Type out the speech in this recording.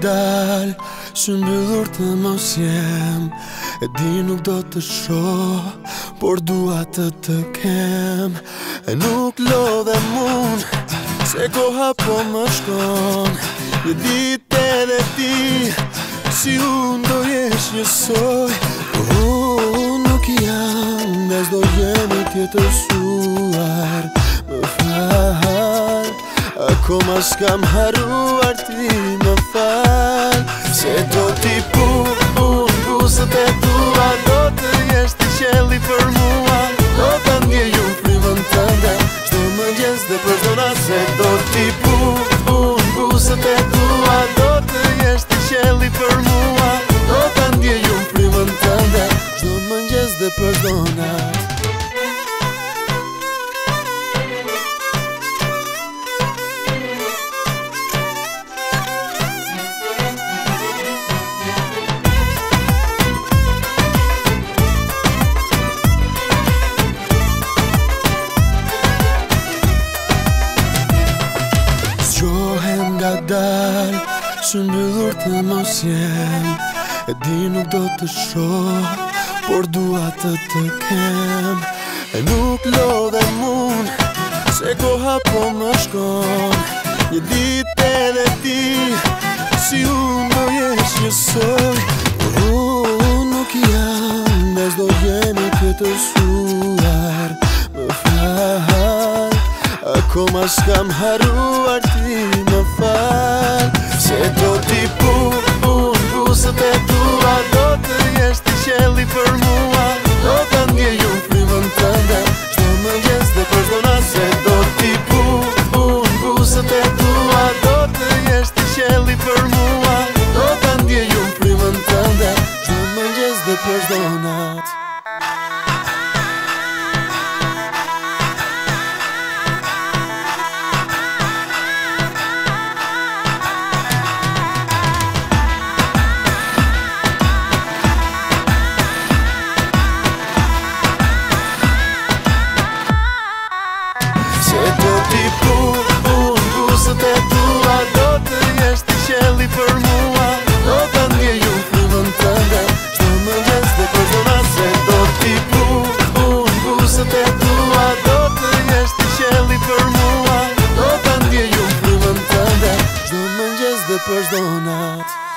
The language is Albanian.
dal Shë në bëllur të mos jem E di nuk do të sho Por dua të të kem E nuk lo dhe mun Se koha po më shkon Një dit e dhe ti Si unë do jesh njësoj Unë nuk jam Dhe zdo jemi tjetër suar Më fa Ako ma s'kam haruar ti never move Shumë në bëdhur të mos E di nuk do të shoh Por dua të të kem E nuk dhe mund Se koha po më shkon Një dit e dhe ti Si unë do jesh një sëj Unë nuk Nes do jemi këtë suar Më fal Ako ma s'kam haruar ti më fal Se do t'i pu, pu, pu, e tua Do të jesht i qeli për mua Do të ndje ju primën të nda Shdo më gjes dhe për Se do t'i pu, pu, pu, e tua Do të jesht i qeli për mua Do të ndje ju primën të nda Shdo më gjes dhe për do t'i pu, pu, pu, së tua Do të jesht i qeli për mua Do të një ju fullën të ndër Shtë më njës dhe për zonë asë Do t'i pu, pu, pu, së tua Do të jesht i qeli për mua Do të një ju fullën të ndër Shtë më njës dhe për zonë asë